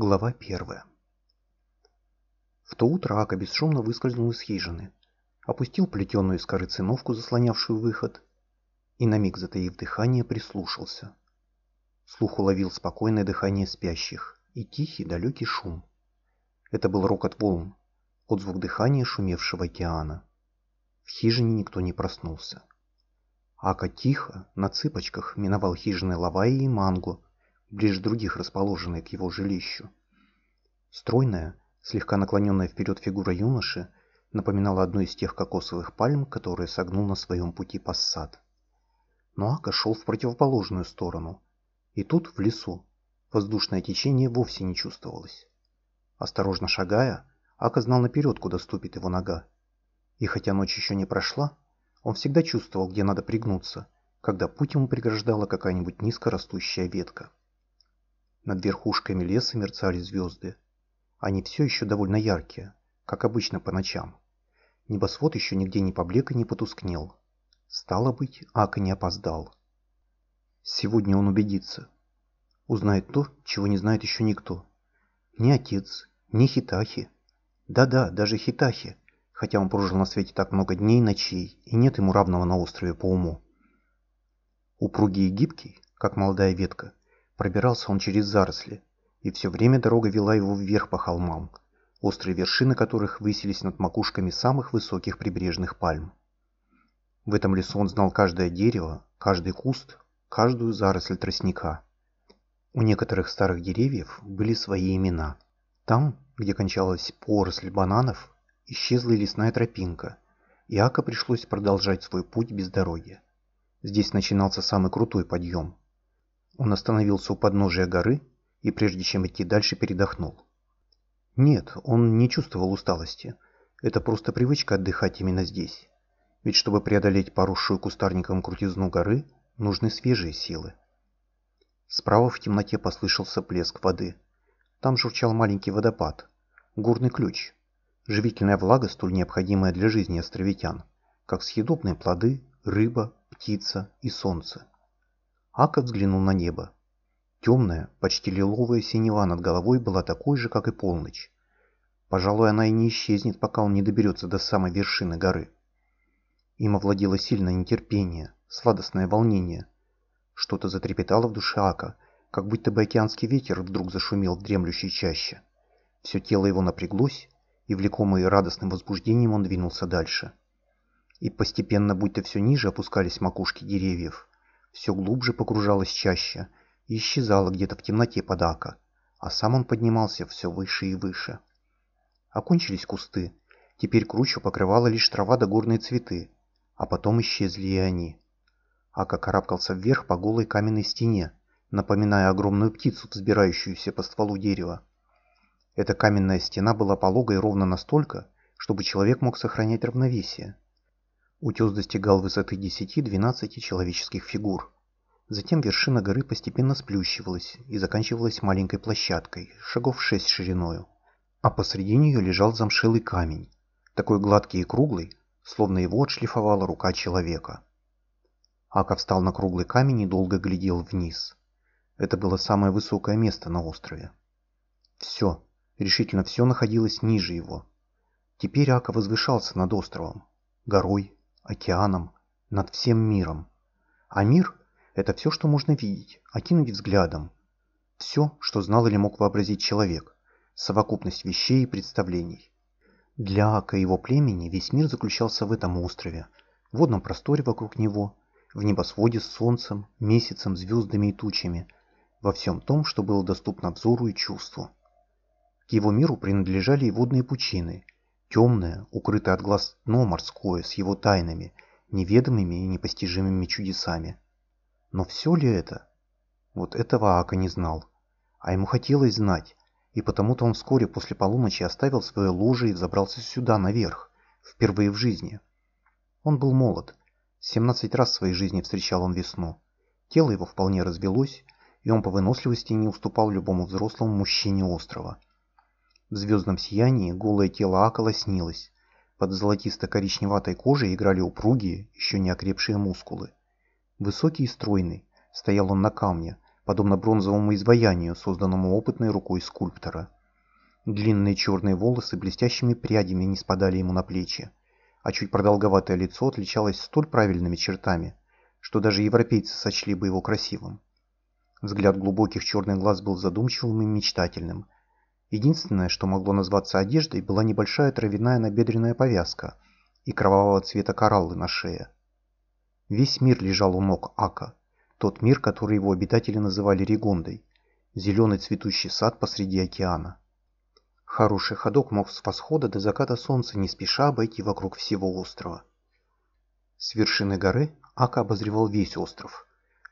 Глава первая. В то утро Ака бесшумно выскользнул из хижины, опустил плетеную из коры циновку, заслонявшую выход, и на миг затаив дыхание, прислушался. Слух уловил спокойное дыхание спящих и тихий далекий шум. Это был рокот волн, отзвук дыхания шумевшего океана. В хижине никто не проснулся. Ака тихо, на цыпочках, миновал хижины Лаваи и Мангу, ближе других расположенной к его жилищу. Стройная, слегка наклоненная вперед фигура юноши напоминала одну из тех кокосовых пальм, которые согнул на своем пути пассат. Но Ака шел в противоположную сторону, и тут, в лесу, воздушное течение вовсе не чувствовалось. Осторожно шагая, Ака знал наперед, куда ступит его нога. И хотя ночь еще не прошла, он всегда чувствовал, где надо пригнуться, когда путь ему преграждала какая-нибудь низкорастущая ветка. Над верхушками леса мерцали звезды. Они все еще довольно яркие, как обычно по ночам. Небосвод еще нигде не поблек и не потускнел. Стало быть, Ака не опоздал. Сегодня он убедится. Узнает то, чего не знает еще никто. Ни отец, ни Хитахи. Да-да, даже Хитахи, хотя он прожил на свете так много дней и ночей, и нет ему равного на острове по уму. Упругий и гибкий, как молодая ветка, пробирался он через заросли, и все время дорога вела его вверх по холмам, острые вершины которых высились над макушками самых высоких прибрежных пальм. В этом лесу он знал каждое дерево, каждый куст, каждую заросль тростника. У некоторых старых деревьев были свои имена. Там, где кончалась поросль бананов, исчезла и лесная тропинка, и Ака пришлось продолжать свой путь без дороги. Здесь начинался самый крутой подъем. Он остановился у подножия горы и прежде чем идти дальше передохнул. Нет, он не чувствовал усталости. Это просто привычка отдыхать именно здесь. Ведь чтобы преодолеть поросшую кустарником крутизну горы, нужны свежие силы. Справа в темноте послышался плеск воды. Там журчал маленький водопад. Горный ключ, живительная влага, столь необходимая для жизни островитян, как съедобные плоды, рыба, птица и солнце. Ака взглянул на небо. Темная, почти лиловая синева над головой была такой же, как и полночь. Пожалуй, она и не исчезнет, пока он не доберется до самой вершины горы. Им овладело сильное нетерпение, сладостное волнение. Что-то затрепетало в душе Ака, как будто бы океанский ветер вдруг зашумел в дремлющей чаще. Все тело его напряглось, и, влекомый радостным возбуждением, он двинулся дальше. И постепенно, будто все ниже опускались макушки деревьев, все глубже погружалась чаще и исчезала где-то в темноте подака, а сам он поднимался все выше и выше. Окончились кусты, теперь кручу покрывала лишь трава да горные цветы, а потом исчезли и они. Ака карабкался вверх по голой каменной стене, напоминая огромную птицу, взбирающуюся по стволу дерева. Эта каменная стена была пологой ровно настолько, чтобы человек мог сохранять равновесие. Утес достигал высоты 10-12 человеческих фигур. Затем вершина горы постепенно сплющивалась и заканчивалась маленькой площадкой, шагов 6 шириною. А посреди нее лежал замшелый камень, такой гладкий и круглый, словно его отшлифовала рука человека. Ака встал на круглый камень и долго глядел вниз. Это было самое высокое место на острове. Все, решительно все находилось ниже его. Теперь Ака возвышался над островом, горой, океаном, над всем миром. А мир – это все, что можно видеть, окинуть взглядом. Все, что знал или мог вообразить человек, совокупность вещей и представлений. Для Ака и его племени весь мир заключался в этом острове, в водном просторе вокруг него, в небосводе с солнцем, месяцем, звездами и тучами, во всем том, что было доступно взору и чувству. К его миру принадлежали и водные пучины, темное, укрытое от глаз дно морское с его тайнами, неведомыми и непостижимыми чудесами. Но все ли это? Вот этого Ака не знал. А ему хотелось знать, и потому-то он вскоре после полуночи оставил свое ложе и забрался сюда, наверх, впервые в жизни. Он был молод. 17 раз в своей жизни встречал он весну. Тело его вполне развелось, и он по выносливости не уступал любому взрослому мужчине острова. В звездном сиянии голое тело Акала снилось. Под золотисто-коричневатой кожей играли упругие, еще не окрепшие мускулы. Высокий и стройный, стоял он на камне, подобно бронзовому изваянию, созданному опытной рукой скульптора. Длинные черные волосы блестящими прядями не спадали ему на плечи, а чуть продолговатое лицо отличалось столь правильными чертами, что даже европейцы сочли бы его красивым. Взгляд глубоких черных глаз был задумчивым и мечтательным. Единственное, что могло назваться одеждой, была небольшая травяная набедренная повязка и кровавого цвета кораллы на шее. Весь мир лежал у ног Ака, тот мир, который его обитатели называли Ригондой, зеленый цветущий сад посреди океана. Хороший ходок мог с восхода до заката солнца не спеша обойти вокруг всего острова. С вершины горы Ака обозревал весь остров.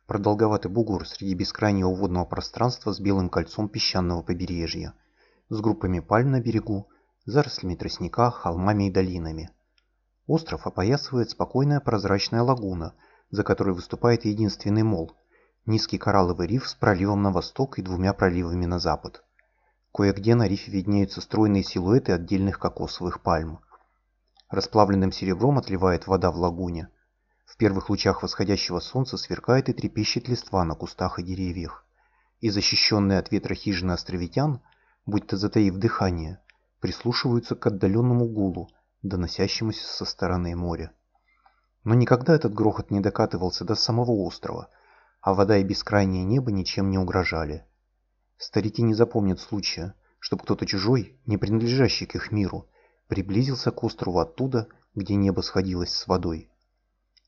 Продолговатый бугор среди бескрайнего водного пространства с белым кольцом песчаного побережья, с группами пальм на берегу, зарослями тростника, холмами и долинами. Остров опоясывает спокойная прозрачная лагуна, за которой выступает единственный мол – низкий коралловый риф с проливом на восток и двумя проливами на запад. Кое-где на рифе виднеются стройные силуэты отдельных кокосовых пальм. Расплавленным серебром отливает вода в лагуне. В первых лучах восходящего солнца сверкает и трепещет листва на кустах и деревьях. И защищенные от ветра хижины островитян, будь-то затаив дыхание, прислушиваются к отдаленному гулу, доносящемуся со стороны моря. Но никогда этот грохот не докатывался до самого острова, а вода и бескрайнее небо ничем не угрожали. Старики не запомнят случая, чтобы кто-то чужой, не принадлежащий к их миру, приблизился к острову оттуда, где небо сходилось с водой.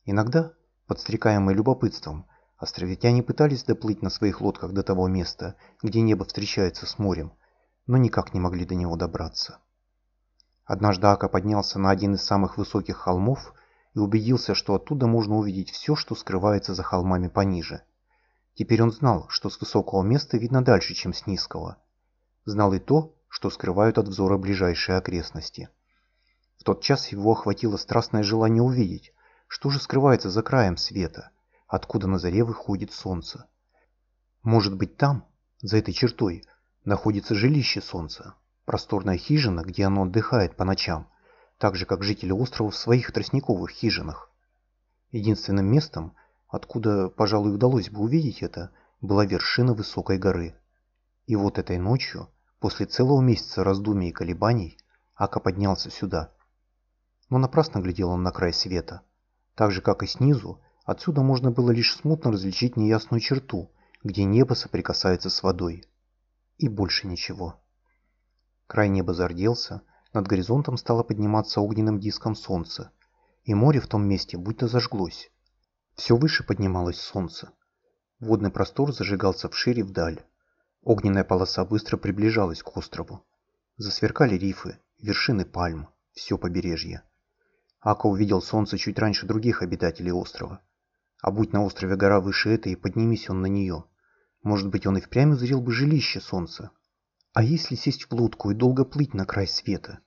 Иногда, подстрекаемые любопытством, островитяне пытались доплыть на своих лодках до того места, где небо встречается с морем, но никак не могли до него добраться. Однажды Ака поднялся на один из самых высоких холмов и убедился, что оттуда можно увидеть все, что скрывается за холмами пониже. Теперь он знал, что с высокого места видно дальше, чем с низкого. Знал и то, что скрывают от взора ближайшие окрестности. В тот час его охватило страстное желание увидеть, что же скрывается за краем света, откуда на заре выходит солнце. Может быть там, за этой чертой, находится жилище солнца, просторная хижина, где оно отдыхает по ночам, так же, как жители острова в своих тростниковых хижинах. Единственным местом, откуда, пожалуй, удалось бы увидеть это, была вершина высокой горы. И вот этой ночью, после целого месяца раздумий и колебаний, Ака поднялся сюда. Но напрасно глядел он на край света. Так же, как и снизу, отсюда можно было лишь смутно различить неясную черту, где небо соприкасается с водой. И больше ничего. Край неба зарделся, над горизонтом стало подниматься огненным диском солнце, и море в том месте будто зажглось. Все выше поднималось солнце. Водный простор зажигался вширь и вдаль. Огненная полоса быстро приближалась к острову. Засверкали рифы, вершины пальм, все побережье. Ака увидел солнце чуть раньше других обитателей острова. А будь на острове гора выше этой, поднимись он на нее. Может быть, он и впрямь узрел бы жилище солнца, а если сесть в лодку и долго плыть на край света?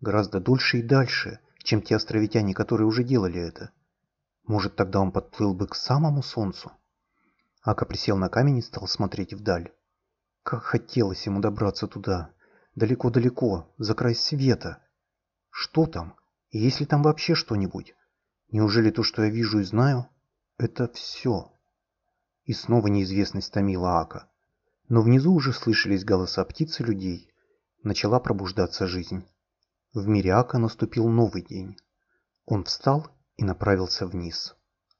Гораздо дольше и дальше, чем те островитяне, которые уже делали это. Может, тогда он подплыл бы к самому солнцу? Ака присел на камень и стал смотреть вдаль. Как хотелось ему добраться туда, далеко-далеко, за край света. Что там? И есть ли там вообще что-нибудь? Неужели то, что я вижу и знаю, это все? И снова неизвестность томила Ака. Но внизу уже слышались голоса птиц и людей. Начала пробуждаться жизнь. В мире Ака наступил новый день. Он встал и направился вниз.